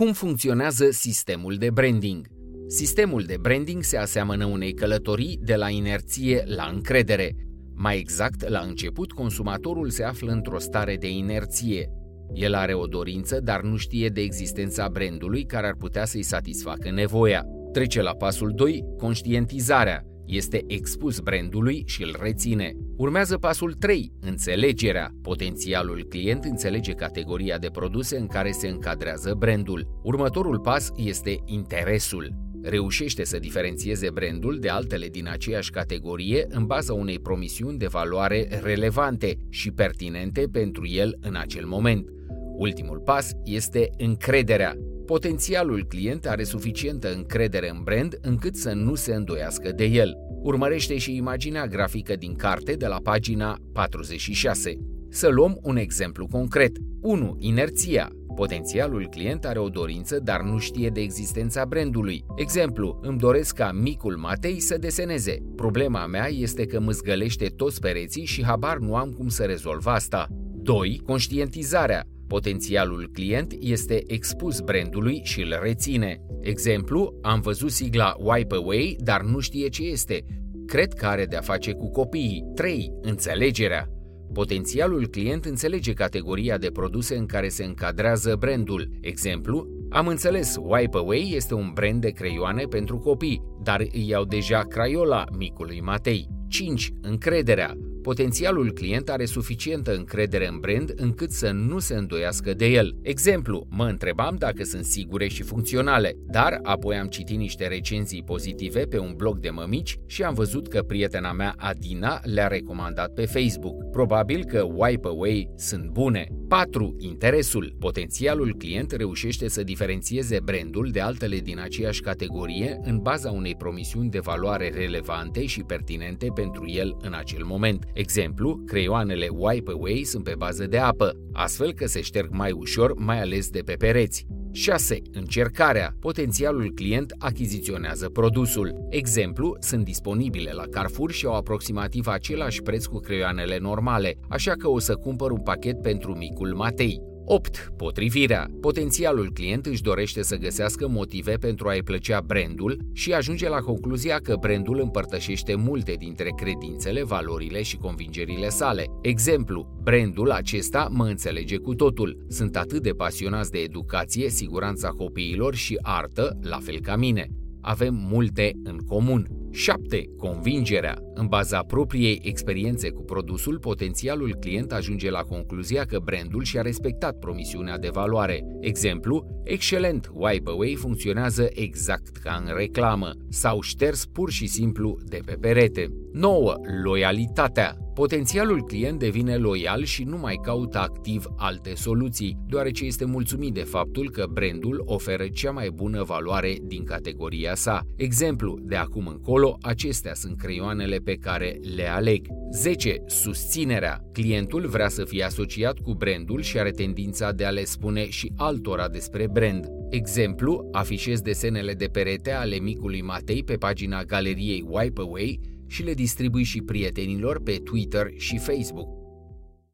Cum funcționează sistemul de branding? Sistemul de branding se aseamănă unei călătorii de la inerție la încredere. Mai exact, la început, consumatorul se află într-o stare de inerție. El are o dorință, dar nu știe de existența brandului care ar putea să-i satisfacă nevoia. Trece la pasul 2, conștientizarea. Este expus brandului și îl reține. Urmează pasul 3, înțelegerea. Potențialul client înțelege categoria de produse în care se încadrează brandul. Următorul pas este interesul. Reușește să diferențieze brandul de altele din aceeași categorie în baza unei promisiuni de valoare relevante și pertinente pentru el în acel moment. Ultimul pas este încrederea. Potențialul client are suficientă încredere în brand încât să nu se îndoiască de el. Urmărește și imaginea grafică din carte de la pagina 46. Să luăm un exemplu concret. 1. Inerția. Potențialul client are o dorință, dar nu știe de existența brandului. Exemplu, îmi doresc ca micul Matei să deseneze. Problema mea este că mâzgălește toți pereții și habar nu am cum să rezolv asta. 2. Conștientizarea. Potențialul client este expus brandului și îl reține. Exemplu, am văzut sigla Wipe Away, dar nu știe ce este. Cred că are de-a face cu copiii. 3. Înțelegerea. Potențialul client înțelege categoria de produse în care se încadrează brandul. Exemplu, am înțeles, Wipe Away este un brand de creioane pentru copii, dar îi iau deja Crayola micului Matei. 5. Încrederea. Potențialul client are suficientă încredere în brand încât să nu se îndoiască de el. Exemplu, mă întrebam dacă sunt sigure și funcționale, dar apoi am citit niște recenzii pozitive pe un blog de mămici și am văzut că prietena mea Adina le-a recomandat pe Facebook. Probabil că Wipe Away sunt bune. 4. Interesul. Potențialul client reușește să diferențieze brandul de altele din aceeași categorie în baza unei promisiuni de valoare relevante și pertinente pentru el în acel moment. Exemplu, creioanele Wipe Away sunt pe bază de apă, astfel că se șterg mai ușor, mai ales de pe pereți. 6. Încercarea. Potențialul client achiziționează produsul. Exemplu, sunt disponibile la Carrefour și au aproximativ același preț cu creioanele normale, așa că o să cumpăr un pachet pentru micul Matei. 8. Potrivirea. Potențialul client își dorește să găsească motive pentru a-i plăcea brandul și ajunge la concluzia că brandul împărtășește multe dintre credințele, valorile și convingerile sale. Exemplu, brandul acesta mă înțelege cu totul. Sunt atât de pasionați de educație, siguranța copiilor și artă, la fel ca mine. Avem multe în comun. 7. Convingerea. În baza propriei experiențe cu produsul, potențialul client ajunge la concluzia că brandul și-a respectat promisiunea de valoare. Exemplu, excelent, Wipe Away funcționează exact ca în reclamă sau șters pur și simplu de pe perete. 9. Loialitatea. Potențialul client devine loial și nu mai caută activ alte soluții, deoarece este mulțumit de faptul că brandul oferă cea mai bună valoare din categoria sa. Exemplu, de acum încolo, acestea sunt creioanele pe care le aleg. 10. Susținerea. Clientul vrea să fie asociat cu brandul și are tendința de a le spune și altora despre brand. Exemplu, afișez desenele de perete ale micului Matei pe pagina galeriei Wipe Away și le distribui și prietenilor pe Twitter și Facebook.